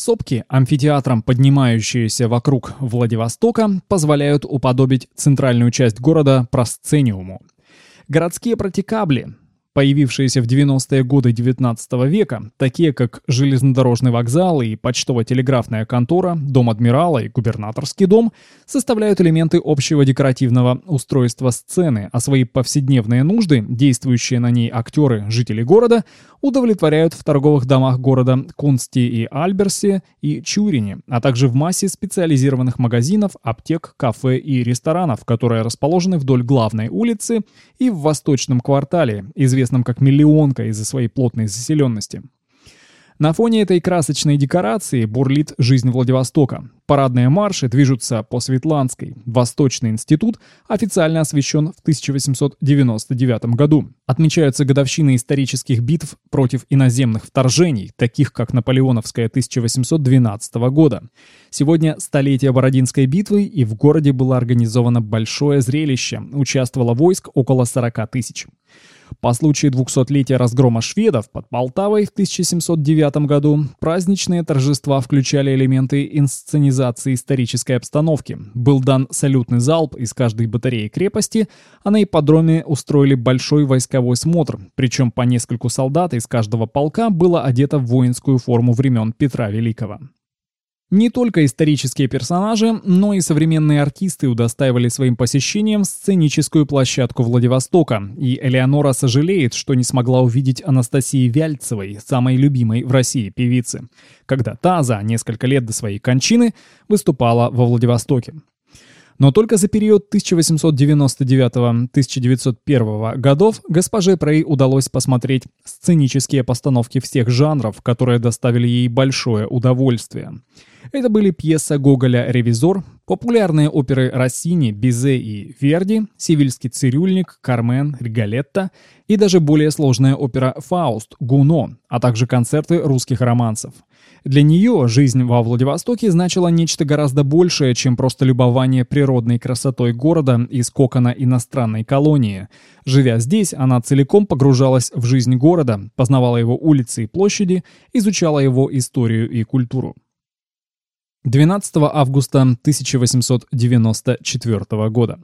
Сопки, амфитеатром поднимающиеся вокруг Владивостока, позволяют уподобить центральную часть города просцениуму. Городские протекабли, появившиеся в 90-е годы XIX века, такие как железнодорожный вокзал и почтово-телеграфная контора, дом адмирала и губернаторский дом, составляют элементы общего декоративного устройства сцены, а свои повседневные нужды, действующие на ней актеры, жители города, удовлетворяют в торговых домах города Кунсти и Альберсе и Чурине, а также в массе специализированных магазинов, аптек, кафе и ресторанов, которые расположены вдоль главной улицы и в восточном квартале, известном как Миллионка из-за своей плотной заселенности. На фоне этой красочной декорации бурлит жизнь Владивостока. Парадные марши движутся по Светланской. Восточный институт официально освящен в 1899 году. Отмечаются годовщины исторических битв против иноземных вторжений, таких как Наполеоновская 1812 года. Сегодня столетие Бородинской битвы, и в городе было организовано большое зрелище. Участвовало войск около 40 тысяч. По случаю 200-летия разгрома шведов под Полтавой в 1709 году праздничные торжества включали элементы инсценизации исторической обстановки. Был дан салютный залп из каждой батареи крепости, а на ипподроме устроили большой войсковой смотр, причем по нескольку солдат из каждого полка было одето в воинскую форму времен Петра Великого. Не только исторические персонажи, но и современные артисты удостаивали своим посещением сценическую площадку Владивостока, и Элеонора сожалеет, что не смогла увидеть Анастасии Вяльцевой, самой любимой в России певицы, когда та за несколько лет до своей кончины выступала во Владивостоке. Но только за период 1899-1901 годов госпоже Прей удалось посмотреть сценические постановки всех жанров, которые доставили ей большое удовольствие. Это были пьеса Гоголя «Ревизор», популярные оперы Россини, Бизе и Верди, «Сивильский цирюльник», «Кармен», «Риголетто» и даже более сложная опера «Фауст», «Гуно», а также концерты русских романсов. Для нее жизнь во Владивостоке значила нечто гораздо большее, чем просто любование природной красотой города из кокона иностранной колонии. Живя здесь, она целиком погружалась в жизнь города, познавала его улицы и площади, изучала его историю и культуру. 12 августа 1894 года.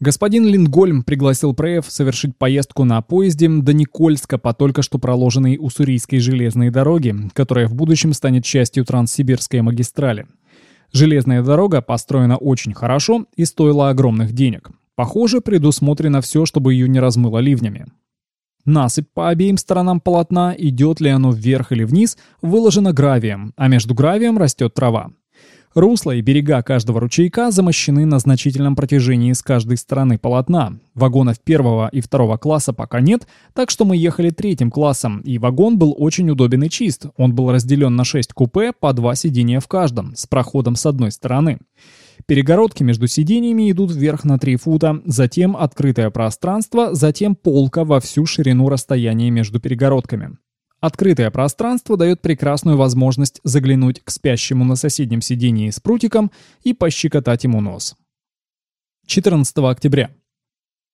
Господин Лингольм пригласил Преев совершить поездку на поезде до Никольска по только что проложенной Уссурийской железной дороге, которая в будущем станет частью Транссибирской магистрали. Железная дорога построена очень хорошо и стоила огромных денег. Похоже, предусмотрено все, чтобы ее не размыло ливнями. Насыпь по обеим сторонам полотна, идет ли оно вверх или вниз, выложена гравием, а между гравием растет трава. Русла и берега каждого ручейка замощены на значительном протяжении с каждой стороны полотна. Вагонов первого и второго класса пока нет, так что мы ехали третьим классом, и вагон был очень удобен и чист. Он был разделен на шесть купе, по два сидения в каждом, с проходом с одной стороны. Перегородки между сиденьями идут вверх на 3 фута, затем открытое пространство, затем полка во всю ширину расстояния между перегородками. Открытое пространство дает прекрасную возможность заглянуть к спящему на соседнем сидении с прутиком и пощекотать ему нос. 14 октября.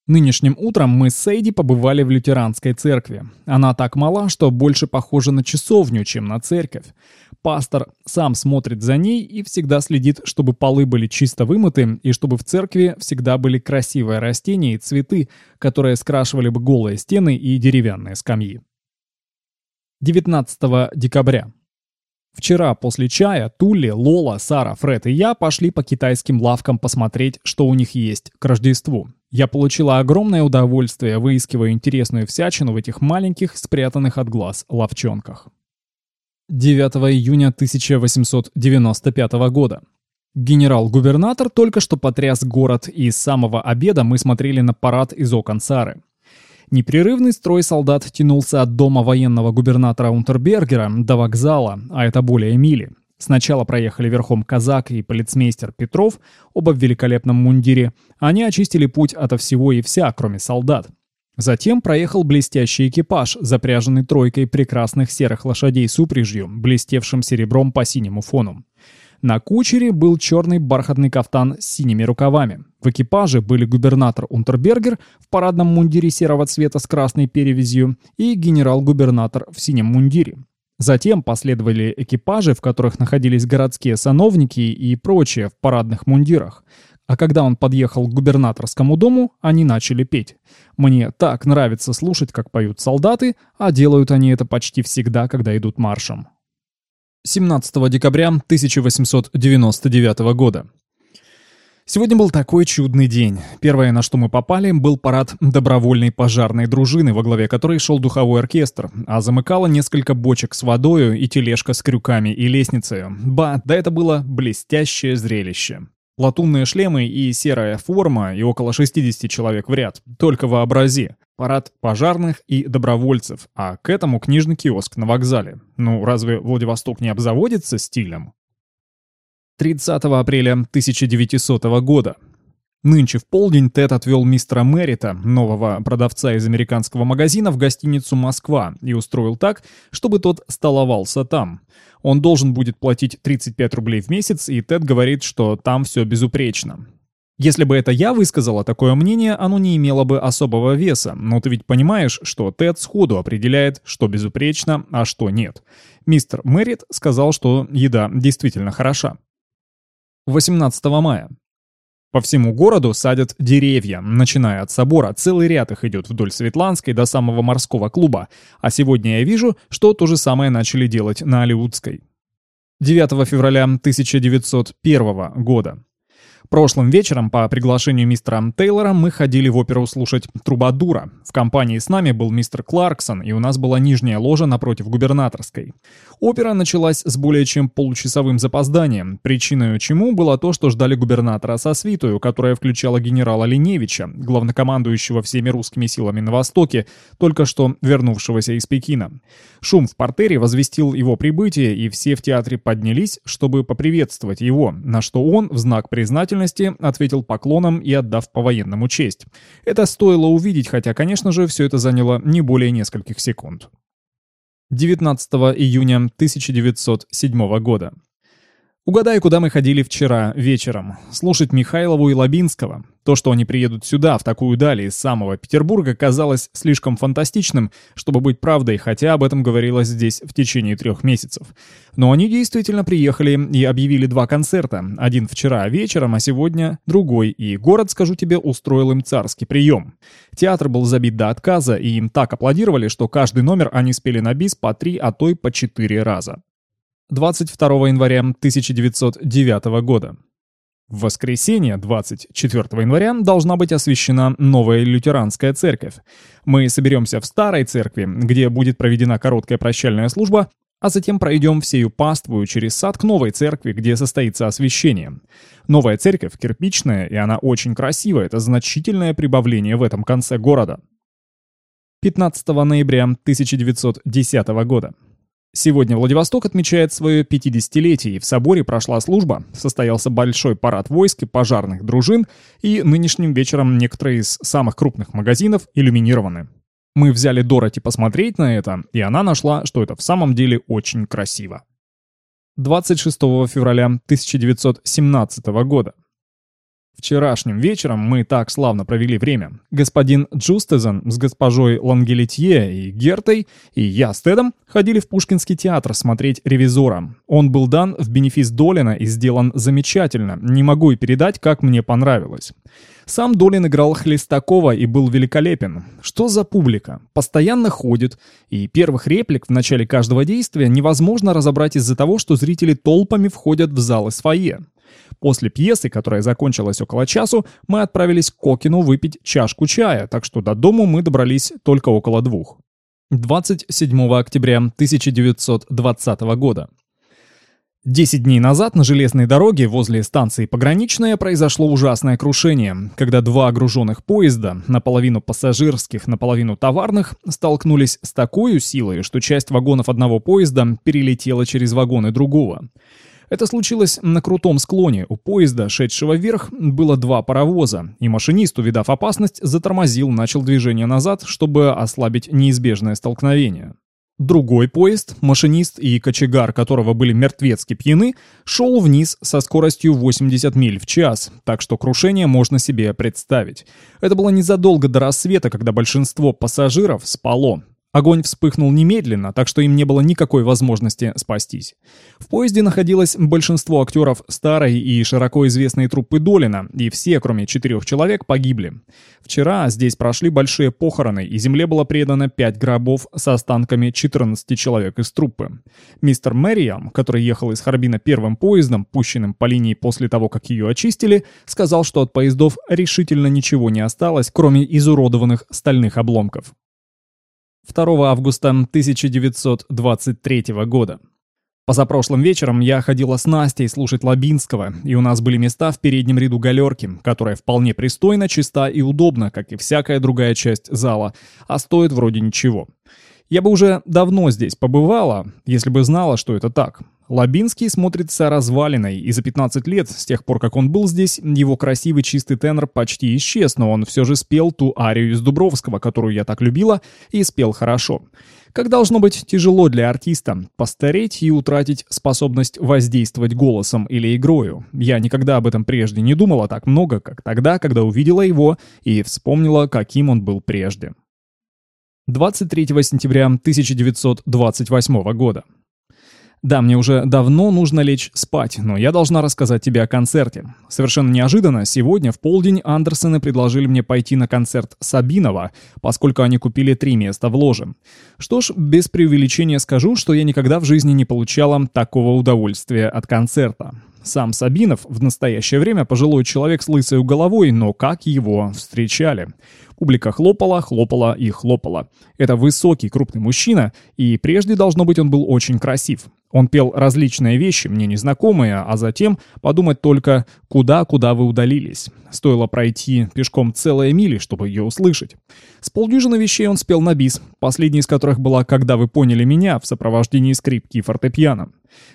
Нынешним утром мы с Сейди побывали в лютеранской церкви. Она так мала, что больше похожа на часовню, чем на церковь. Пастор сам смотрит за ней и всегда следит, чтобы полы были чисто вымыты и чтобы в церкви всегда были красивые растения и цветы, которые скрашивали бы голые стены и деревянные скамьи. 19 декабря. Вчера после чая Тули, Лола, Сара, Фред и я пошли по китайским лавкам посмотреть, что у них есть к Рождеству. Я получила огромное удовольствие, выискивая интересную всячину в этих маленьких, спрятанных от глаз ловчонках. 9 июня 1895 года. Генерал-губернатор только что потряс город, и с самого обеда мы смотрели на парад из окон Сары. Непрерывный строй солдат тянулся от дома военного губернатора Унтербергера до вокзала, а это более мили. Сначала проехали верхом казак и полицмейстер Петров, оба в великолепном мундире. Они очистили путь ото всего и вся, кроме солдат. Затем проехал блестящий экипаж, запряженный тройкой прекрасных серых лошадей с упряжью, блестевшим серебром по синему фону. На кучере был черный бархатный кафтан с синими рукавами. В экипаже были губернатор Унтербергер в парадном мундире серого цвета с красной перевязью и генерал-губернатор в синем мундире. Затем последовали экипажи, в которых находились городские сановники и прочие в парадных мундирах. А когда он подъехал к губернаторскому дому, они начали петь. Мне так нравится слушать, как поют солдаты, а делают они это почти всегда, когда идут маршем. 17 декабря 1899 года. Сегодня был такой чудный день. Первое, на что мы попали, был парад добровольной пожарной дружины, во главе которой шел духовой оркестр, а замыкало несколько бочек с водою и тележка с крюками и лестницей. Ба, да это было блестящее зрелище. Латунные шлемы и серая форма, и около 60 человек в ряд. Только вообрази. Парад пожарных и добровольцев, а к этому книжный киоск на вокзале. Ну, разве Владивосток не обзаводится стилем? 30 апреля 1900 года. Нынче в полдень Тед отвел мистера Мэрита, нового продавца из американского магазина, в гостиницу «Москва» и устроил так, чтобы тот столовался там. Он должен будет платить 35 рублей в месяц, и Тед говорит, что там все безупречно. Если бы это я высказала такое мнение, оно не имело бы особого веса, но ты ведь понимаешь, что Тед сходу определяет, что безупречно, а что нет. Мистер Мэрит сказал, что еда действительно хороша. 18 мая. По всему городу садят деревья, начиная от собора, целый ряд их идет вдоль Светланской до самого морского клуба, а сегодня я вижу, что то же самое начали делать на Алиутской. 9 февраля 1901 года. Прошлым вечером по приглашению мистера Тейлора мы ходили в оперу слушать «Трубадура». В компании с нами был мистер Кларксон, и у нас была нижняя ложа напротив губернаторской. Опера началась с более чем получасовым запозданием, причиной чему было то, что ждали губернатора со свитою, которая включала генерала Линевича, главнокомандующего всеми русскими силами на Востоке, только что вернувшегося из Пекина. Шум в портере возвестил его прибытие, и все в театре поднялись, чтобы поприветствовать его, на что он, в знак признательности, благодарности ответил поклоном и отдав по-военному честь. Это стоило увидеть, хотя, конечно же, все это заняло не более нескольких секунд. 19 июня 1907 года. Угадай, куда мы ходили вчера вечером. Слушать Михайлову и Лабинского. То, что они приедут сюда, в такую даль из самого Петербурга, казалось слишком фантастичным, чтобы быть правдой, хотя об этом говорилось здесь в течение трех месяцев. Но они действительно приехали и объявили два концерта. Один вчера вечером, а сегодня другой, и город, скажу тебе, устроил им царский прием. Театр был забит до отказа, и им так аплодировали, что каждый номер они спели на бис по три, а то и по четыре раза. 22 января 1909 года. В воскресенье, 24 января, должна быть освящена новая лютеранская церковь. Мы соберемся в старой церкви, где будет проведена короткая прощальная служба, а затем пройдем всею паствую через сад к новой церкви, где состоится освящение. Новая церковь кирпичная, и она очень красивая, это значительное прибавление в этом конце города. 15 ноября 1910 года. Сегодня Владивосток отмечает свое 50-летие, и в соборе прошла служба, состоялся большой парад войск и пожарных дружин, и нынешним вечером некоторые из самых крупных магазинов иллюминированы. Мы взяли Дороти посмотреть на это, и она нашла, что это в самом деле очень красиво. 26 февраля 1917 года. Вчерашним вечером мы так славно провели время. Господин Джустезен с госпожой Лангелитье и Гертой и я с Тедом ходили в Пушкинский театр смотреть «Ревизора». Он был дан в бенефис Долина и сделан замечательно. Не могу и передать, как мне понравилось. Сам Долин играл Хлестакова и был великолепен. Что за публика? Постоянно ходит. И первых реплик в начале каждого действия невозможно разобрать из-за того, что зрители толпами входят в залы фойе. После пьесы, которая закончилась около часу, мы отправились к Кокину выпить чашку чая, так что до дому мы добрались только около двух. 27 октября 1920 года. Десять дней назад на железной дороге возле станции Пограничная произошло ужасное крушение, когда два груженных поезда, наполовину пассажирских, наполовину товарных, столкнулись с такой силой, что часть вагонов одного поезда перелетела через вагоны другого. Это случилось на крутом склоне. У поезда, шедшего вверх, было два паровоза, и машинист, увидав опасность, затормозил, начал движение назад, чтобы ослабить неизбежное столкновение. Другой поезд, машинист и кочегар которого были мертвецки пьяны, шел вниз со скоростью 80 миль в час, так что крушение можно себе представить. Это было незадолго до рассвета, когда большинство пассажиров спало, Огонь вспыхнул немедленно, так что им не было никакой возможности спастись. В поезде находилось большинство актеров старой и широко известной труппы Долина, и все, кроме четырех человек, погибли. Вчера здесь прошли большие похороны, и земле было предано пять гробов с останками 14 человек из труппы. Мистер Мэриам, который ехал из Харбина первым поездом, пущенным по линии после того, как ее очистили, сказал, что от поездов решительно ничего не осталось, кроме изуродованных стальных обломков. 2 августа 1923 года. Позапрошлым вечером я ходила с Настей слушать Лабинского, и у нас были места в переднем ряду галерки, которая вполне пристойно, чиста и удобна, как и всякая другая часть зала, а стоит вроде ничего. Я бы уже давно здесь побывала, если бы знала, что это так. Лабинский смотрится развалиной, и за 15 лет, с тех пор, как он был здесь, его красивый чистый тенор почти исчез, но он все же спел ту арию из Дубровского, которую я так любила, и спел хорошо. Как должно быть тяжело для артиста постареть и утратить способность воздействовать голосом или игрою. Я никогда об этом прежде не думала так много, как тогда, когда увидела его и вспомнила, каким он был прежде. 23 сентября 1928 года. Да, мне уже давно нужно лечь спать, но я должна рассказать тебе о концерте. Совершенно неожиданно, сегодня в полдень Андерсоны предложили мне пойти на концерт Сабинова, поскольку они купили три места в ложе. Что ж, без преувеличения скажу, что я никогда в жизни не получала такого удовольствия от концерта. Сам Сабинов в настоящее время пожилой человек с лысой головой, но как его встречали. Публика хлопала, хлопала и хлопала. Это высокий, крупный мужчина, и прежде, должно быть, он был очень красив. Он пел различные вещи, мне незнакомые, а затем подумать только, куда-куда вы удалились. Стоило пройти пешком целые мили, чтобы ее услышать. С полдюжины вещей он спел на бис, последняя из которых была «Когда вы поняли меня» в сопровождении скрипки и фортепиано.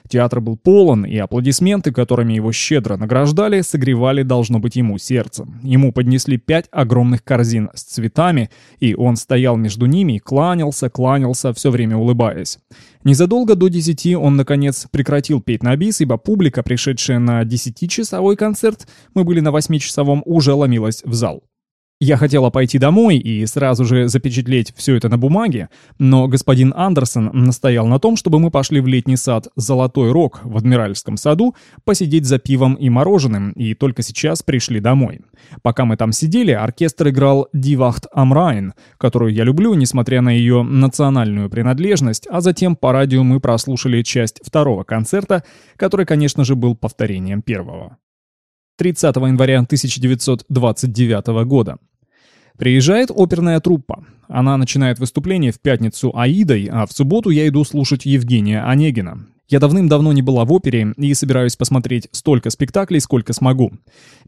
Театр был полон, и аплодисменты, которыми его щедро награждали, согревали, должно быть, ему сердце. Ему поднесли пять огромных корзин с цветами, и он стоял между ними, кланялся, кланялся, все время улыбаясь. Незадолго до десяти он, наконец, прекратил петь на бис, ибо публика, пришедшая на десятичасовой концерт, мы были на восьмичасовом, уже ломилась в зал. Я хотела пойти домой и сразу же запечатлеть все это на бумаге, но господин Андерсон настоял на том, чтобы мы пошли в летний сад «Золотой рог» в Адмиральском саду посидеть за пивом и мороженым, и только сейчас пришли домой. Пока мы там сидели, оркестр играл «Дивахт Амрайн», которую я люблю, несмотря на ее национальную принадлежность, а затем по радио мы прослушали часть второго концерта, который, конечно же, был повторением первого. 30 января 1929 года. Приезжает оперная труппа. Она начинает выступление в пятницу Аидой, а в субботу я иду слушать Евгения Онегина. Я давным-давно не была в опере и собираюсь посмотреть столько спектаклей, сколько смогу.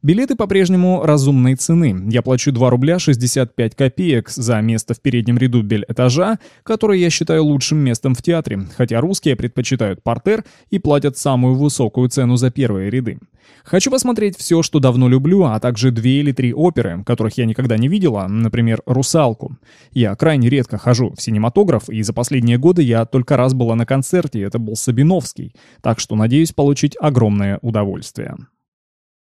Билеты по-прежнему разумной цены. Я плачу 2 рубля 65 копеек за место в переднем ряду бель-этажа, которое я считаю лучшим местом в театре, хотя русские предпочитают портер и платят самую высокую цену за первые ряды. Хочу посмотреть все, что давно люблю, а также две или три оперы, которых я никогда не видела, например, «Русалку». Я крайне редко хожу в синематограф, и за последние годы я только раз была на концерте, это был Сабиновский, так что надеюсь получить огромное удовольствие.